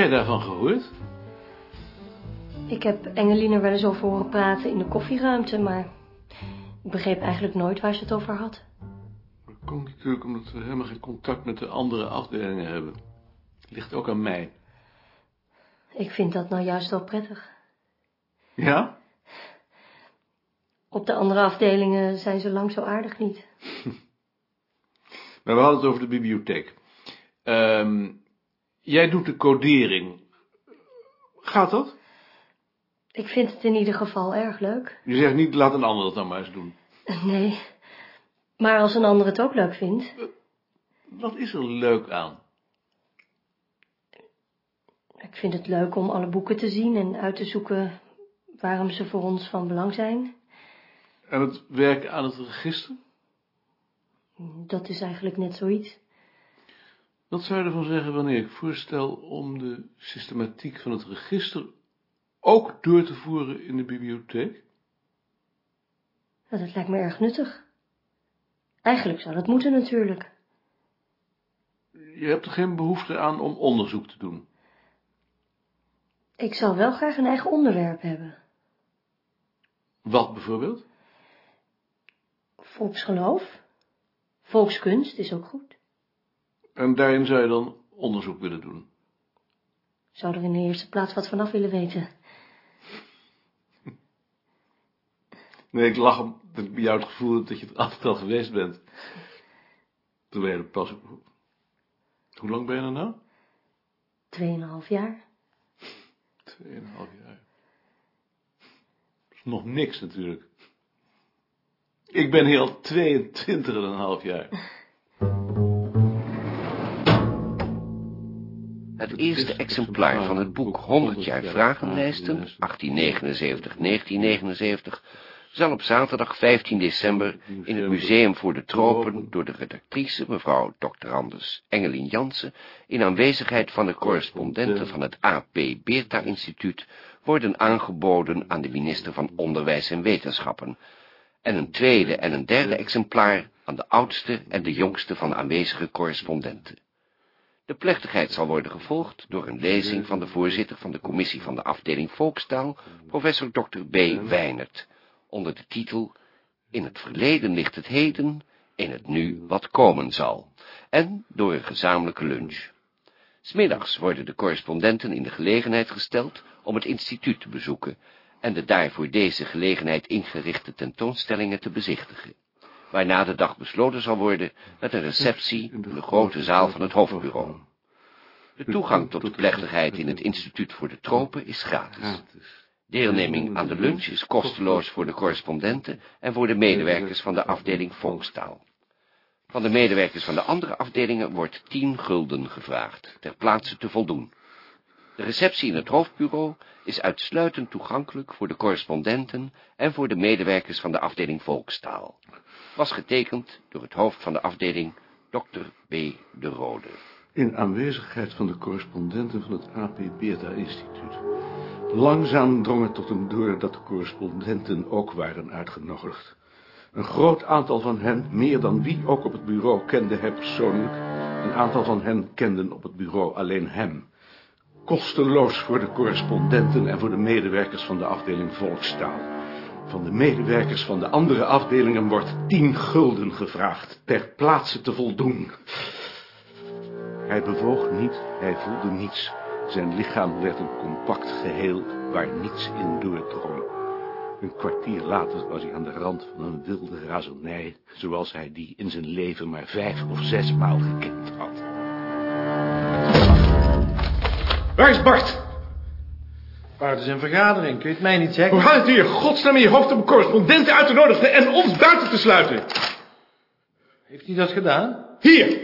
Jij daarvan gehoord? Ik heb Engeline er wel eens over horen praten in de koffieruimte, maar ik begreep eigenlijk nooit waar ze het over had. Dat komt natuurlijk omdat we helemaal geen contact met de andere afdelingen hebben. Ligt ook aan mij. Ik vind dat nou juist wel prettig. Ja? Op de andere afdelingen zijn ze lang zo aardig niet. Maar we hadden het over de bibliotheek. Ehm, jij doet de codering. Gaat dat? Ik vind het in ieder geval erg leuk. Je zegt niet, laat een ander dat dan maar eens doen. Nee, maar als een ander het ook leuk vindt. Wat is er leuk aan? Ik vind het leuk om alle boeken te zien en uit te zoeken waarom ze voor ons van belang zijn. En het werken aan het register? Dat is eigenlijk net zoiets. Wat zou je ervan zeggen wanneer ik voorstel om de systematiek van het register ook door te voeren in de bibliotheek? Nou, dat lijkt me erg nuttig. Eigenlijk zou dat moeten natuurlijk. Je hebt er geen behoefte aan om onderzoek te doen. Ik zou wel graag een eigen onderwerp hebben. Wat bijvoorbeeld? Volksgeloof. Volkskunst is ook goed. En daarin zou je dan onderzoek willen doen. Zou er in de eerste plaats wat vanaf willen weten. Nee, ik lach omdat ik bij jou het gevoel heb dat je er altijd al geweest bent. Toen ben je er pas... Hoe lang ben je er nou? Tweeënhalf jaar. Tweeënhalf jaar. Dat is nog niks natuurlijk. Ik ben hier al 22 en een half jaar. Het eerste exemplaar van het boek 100 jaar vragenlijsten, 1879-1979, zal op zaterdag 15 december in het Museum voor de Tropen door de redactrice, mevrouw Dr. Anders Engelien Jansen, in aanwezigheid van de correspondenten van het AP Beerta Instituut, worden aangeboden aan de minister van Onderwijs en Wetenschappen, en een tweede en een derde exemplaar aan de oudste en de jongste van de aanwezige correspondenten. De plechtigheid zal worden gevolgd door een lezing van de voorzitter van de commissie van de afdeling Volkstaal, professor Dr. B. Weinert, onder de titel In het verleden ligt het heden, in het nu wat komen zal, en door een gezamenlijke lunch. Smiddags worden de correspondenten in de gelegenheid gesteld om het instituut te bezoeken en de daar voor deze gelegenheid ingerichte tentoonstellingen te bezichtigen, waarna de dag besloten zal worden met een receptie in de grote zaal van het hoofdbureau. De toegang tot de plechtigheid in het Instituut voor de Tropen is gratis. Deelneming aan de lunch is kosteloos voor de correspondenten en voor de medewerkers van de afdeling Volkstaal. Van de medewerkers van de andere afdelingen wordt 10 gulden gevraagd, ter plaatse te voldoen. De receptie in het hoofdbureau is uitsluitend toegankelijk voor de correspondenten en voor de medewerkers van de afdeling Volkstaal. Was getekend door het hoofd van de afdeling, Dr. B. de Rode. In aanwezigheid van de correspondenten van het AP Beerta Instituut. Langzaam drong het tot hem door dat de correspondenten ook waren uitgenodigd. Een groot aantal van hen, meer dan wie ook op het bureau, kende hij persoonlijk. Een aantal van hen kenden op het bureau alleen hem. Kosteloos voor de correspondenten en voor de medewerkers van de afdeling Volkstaal. Van de medewerkers van de andere afdelingen wordt tien gulden gevraagd, ter plaatse te voldoen. Hij bewoog niet, hij voelde niets. Zijn lichaam werd een compact geheel waar niets in doordrong. Een kwartier later was hij aan de rand van een wilde razernij, zoals hij die in zijn leven maar vijf of zes maal gekend had. Waar is Bart? Bart is in vergadering, kun je het mij niet zeggen? Hoe gaat het hier, godsnaam in je hoofd om correspondenten uit te nodigen en ons buiten te sluiten? Heeft hij dat gedaan? Hier!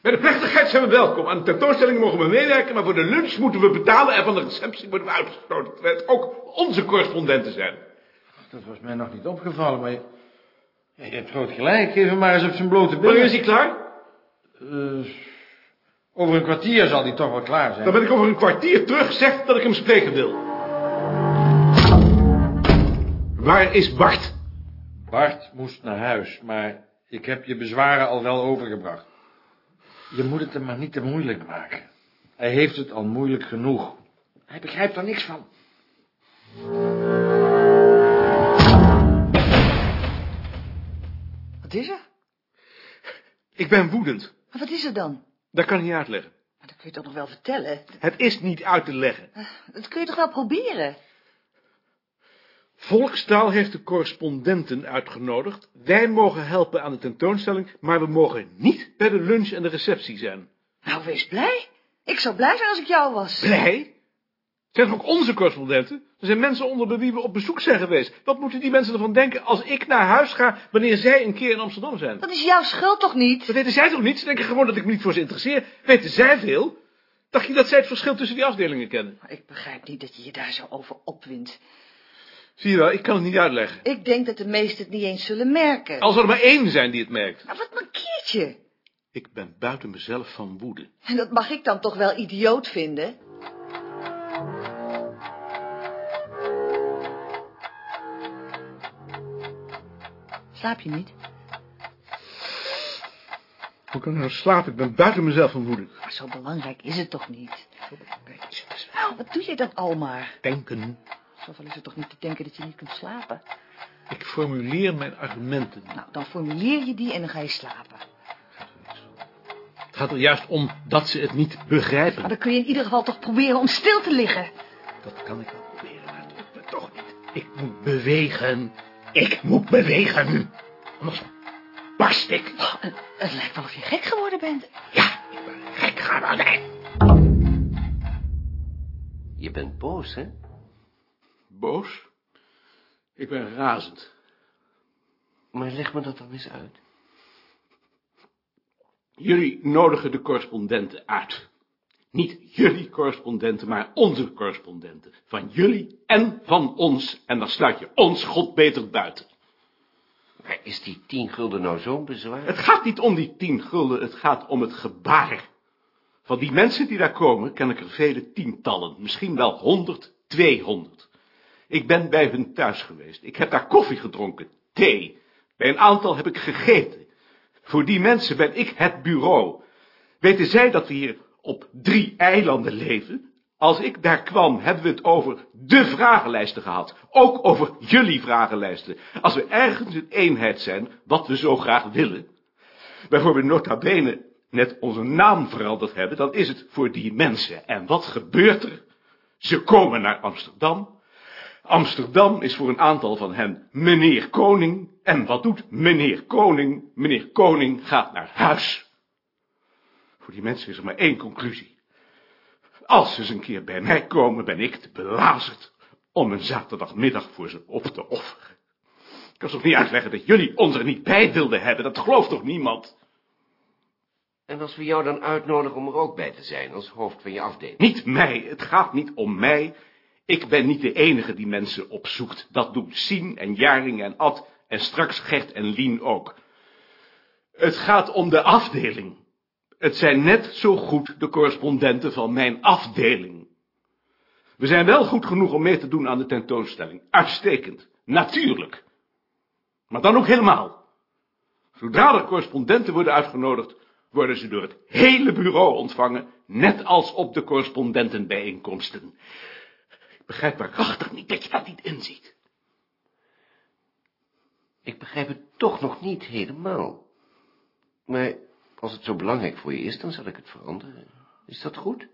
Bij de plechtigheid zijn we welkom. Aan de tentoonstelling mogen we meewerken, maar voor de lunch moeten we betalen en van de receptie worden we uitgesloten. Terwijl het ook onze correspondenten zijn. Dat was mij nog niet opgevallen, maar je, hebt groot gelijk. Geef hem maar eens op zijn blote billen. Wanneer is hij klaar? Eh, over een kwartier zal hij toch wel klaar zijn. Dan ben ik over een kwartier terug gezegd dat ik hem spreken wil. Waar is Bart? Bart moest naar huis, maar ik heb je bezwaren al wel overgebracht. Je moet het hem maar niet te moeilijk maken. Hij heeft het al moeilijk genoeg. Hij begrijpt er niks van. Wat is er? Ik ben woedend. Maar wat is er dan? Dat kan ik niet uitleggen. Maar dat kun je toch nog wel vertellen? Het is niet uit te leggen. Dat kun je toch wel proberen? Volkstaal heeft de correspondenten uitgenodigd. Wij mogen helpen aan de tentoonstelling, maar we mogen niet bij de lunch en de receptie zijn. Nou, wees blij. Ik zou blij zijn als ik jou was. Blij? Zijn toch ook onze correspondenten? Er zijn mensen onder bij wie we op bezoek zijn geweest. Wat moeten die mensen ervan denken als ik naar huis ga wanneer zij een keer in Amsterdam zijn? Dat is jouw schuld toch niet? Dat weten zij toch niet? Ze denken gewoon dat ik me niet voor ze interesseer. Weten zij veel? Dacht je dat zij het verschil tussen die afdelingen kennen? Ik begrijp niet dat je je daar zo over opwindt. Zie je wel, ik kan het niet uitleggen. Ik denk dat de meesten het niet eens zullen merken. Al zal er maar één zijn die het merkt. Maar wat mankeert je? Ik ben buiten mezelf van woede. En dat mag ik dan toch wel idioot vinden? Slaap je niet? Hoe kan ik nou slapen? Ik ben buiten mezelf van woede. Maar zo belangrijk is het toch niet? Nou, wat doe je dan al maar? Denken. Zoveel is het toch niet te denken dat je niet kunt slapen? Ik formuleer mijn argumenten. Nou, dan formuleer je die en dan ga je slapen. Het gaat er juist om dat ze het niet begrijpen. Maar dan kun je in ieder geval toch proberen om stil te liggen. Dat kan ik wel proberen, maar het lukt me toch niet. Ik moet bewegen. Ik moet bewegen. Anders barst ik. Oh, het, het lijkt wel of je gek geworden bent. Ja, ik ben gek geworden. Je bent boos, hè? Boos? Ik ben razend. Maar leg me dat dan eens uit. Jullie nodigen de correspondenten uit. Niet jullie correspondenten, maar onze correspondenten. Van jullie en van ons. En dan sluit je ons god beter buiten. Maar is die tien gulden nou zo'n bezwaar? Het gaat niet om die tien gulden, het gaat om het gebaar. Van die mensen die daar komen, ken ik er vele tientallen. Misschien wel honderd, tweehonderd. Ik ben bij hun thuis geweest. Ik heb daar koffie gedronken, thee. Bij een aantal heb ik gegeten. Voor die mensen ben ik het bureau. Weten zij dat we hier op drie eilanden leven? Als ik daar kwam, hebben we het over de vragenlijsten gehad. Ook over jullie vragenlijsten. Als we ergens in eenheid zijn, wat we zo graag willen. Waarvoor we nota bene net onze naam veranderd hebben, dan is het voor die mensen. En wat gebeurt er? Ze komen naar Amsterdam. Amsterdam is voor een aantal van hen meneer Koning. En wat doet meneer Koning? Meneer Koning gaat naar huis. Voor die mensen is er maar één conclusie. Als ze eens een keer bij mij komen, ben ik te belazerd om een zaterdagmiddag voor ze op te offeren. Ik kan toch niet uitleggen dat jullie ons er niet bij wilden hebben, dat gelooft toch niemand? En als we jou dan uitnodigen om er ook bij te zijn, als hoofd van je afdeling? Niet mij, het gaat niet om mij. Ik ben niet de enige die mensen opzoekt. Dat doen Sien en Jaring en Ad en straks Gert en Lien ook. Het gaat om de afdeling. Het zijn net zo goed de correspondenten van mijn afdeling. We zijn wel goed genoeg om mee te doen aan de tentoonstelling. Uitstekend. Natuurlijk. Maar dan ook helemaal. Zodra er correspondenten worden uitgenodigd, worden ze door het hele bureau ontvangen, net als op de correspondentenbijeenkomsten. Ik begrijp waarachtig niet dat je dat niet inziet. Ik begrijp het toch nog niet helemaal. Maar als het zo belangrijk voor je is, dan zal ik het veranderen. Is dat goed?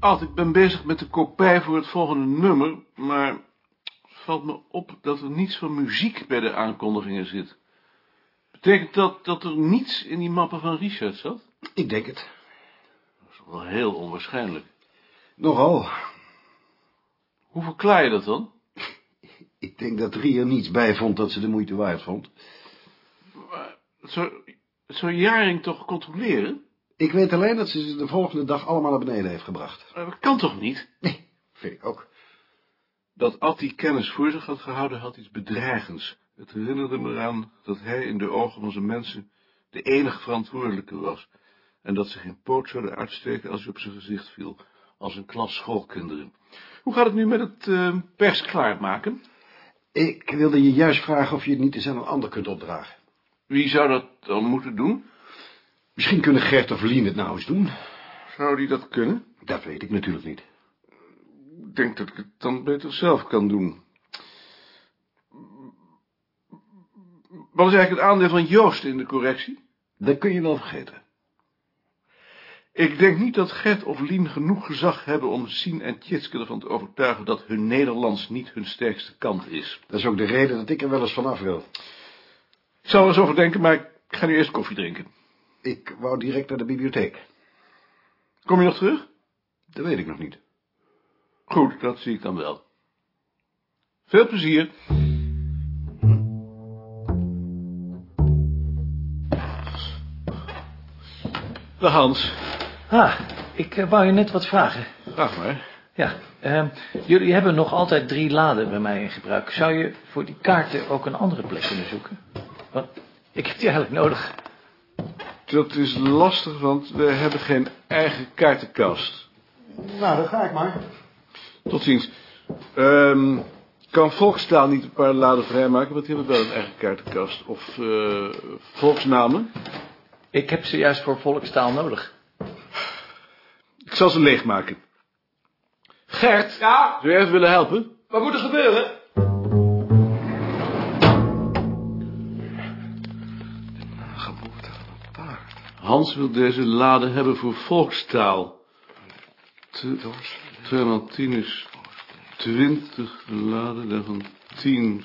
Ad, ik ben bezig met de kopij voor het volgende nummer, maar het valt me op dat er niets van muziek bij de aankondigingen zit. Betekent dat dat er niets in die mappen van Richard zat? Ik denk het. Dat is wel heel onwaarschijnlijk. Nogal. Hoe verklaar je dat dan? Ik denk dat Rie er niets bij vond dat ze de moeite waard vond. Het zou, Jaring toch controleren? Ik weet alleen dat ze ze de volgende dag allemaal naar beneden heeft gebracht. Maar Dat kan toch niet? Nee, vind ik ook. Dat Ad die kennis voor zich had gehouden, had iets bedreigends. Het herinnerde me eraan dat hij in de ogen van zijn mensen de enige verantwoordelijke was. En dat ze geen poot zouden uitsteken als hij op zijn gezicht viel, als een klas schoolkinderen. Hoe gaat het nu met het eh, pers klaarmaken? Ik wilde je juist vragen of je het niet eens aan een ander kunt opdragen. Wie zou dat dan moeten doen? Misschien kunnen Gert of Lien het nou eens doen. Zou die dat kunnen? Dat weet ik natuurlijk niet. Ik denk dat ik het dan beter zelf kan doen. Wat is eigenlijk het aandeel van Joost in de correctie? Dat kun je wel vergeten. Ik denk niet dat Gert of Lien genoeg gezag hebben om Sien en Tjitske ervan te overtuigen dat hun Nederlands niet hun sterkste kant is. Dat is ook de reden dat ik er wel eens vanaf wil. Ik zal er eens over denken, maar ik ga nu eerst koffie drinken. Ik wou direct naar de bibliotheek. Kom je nog terug? Dat weet ik nog niet. Goed, dat zie ik dan wel. Veel plezier. Dag Hans. Ah, ik eh, wou je net wat vragen. Vraag maar. Ja, ehm, jullie hebben nog altijd drie laden bij mij in gebruik. Zou je voor die kaarten ook een andere plek kunnen zoeken? Want ik heb die eigenlijk nodig. Dat is lastig, want we hebben geen eigen kaartenkast. Nou, dan ga ik maar. Tot ziens. Ehm, kan Volkstaal niet een paar laden vrijmaken, want die hebben wel een eigen kaartenkast. Of eh, volksnamen. Ik heb ze juist voor volkstaal nodig. Ik zal ze leegmaken. Gert, Ja, zou jij even willen helpen? wat moet er gebeuren? Hans wil deze laden hebben voor volkstaal. Tien is twintig laden, daarvan tien,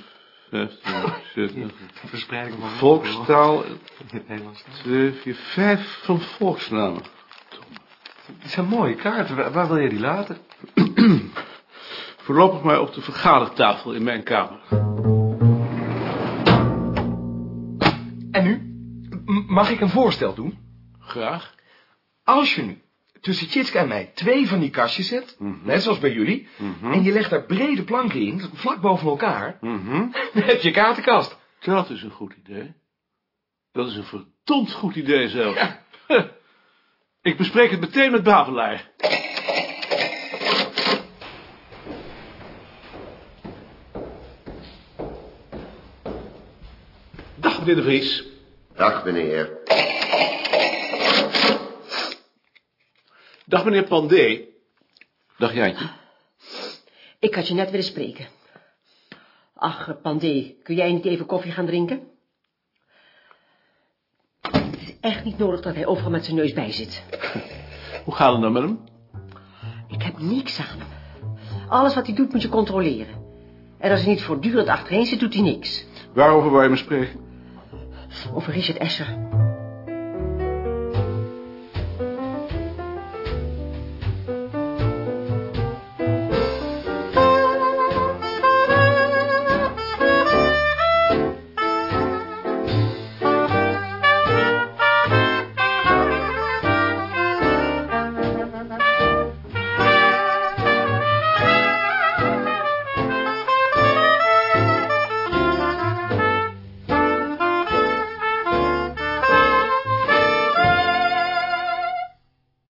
vijftien, zestig. Verspreiding van Volkstaal, in het Nederlands. twee, vier, vijf van volksnamen. Zijn mooie kaarten. Waar, waar wil je die laten? Voorlopig maar op de vergadertafel in mijn kamer. En nu? M- mag ik een voorstel doen? Graag. Als je nu tussen Tjitske en mij twee van die kastjes zet, net zoals bij jullie, en je legt daar brede planken in, vlak boven elkaar, Mhm. dan heb je kaartenkast. Dat is een goed idee. Dat is een verdomd goed idee zelf. Ja. Ik bespreek het meteen met Bavelaar. Dag, meneer de Vries. Dag, meneer. Dag, meneer Pandé. Dag, Jantje. Ik had je net willen spreken. Ach, Pandé, kun jij niet even koffie gaan drinken? Echt niet nodig dat hij overal met zijn neus bij zit. Hoe gaat het nou met hem? Ik heb niks aan hem. Alles wat hij doet moet je controleren. En als hij niet voortdurend achtereen zit, doet hij niks. Waarover wou je me spreken? Over Richard Escher.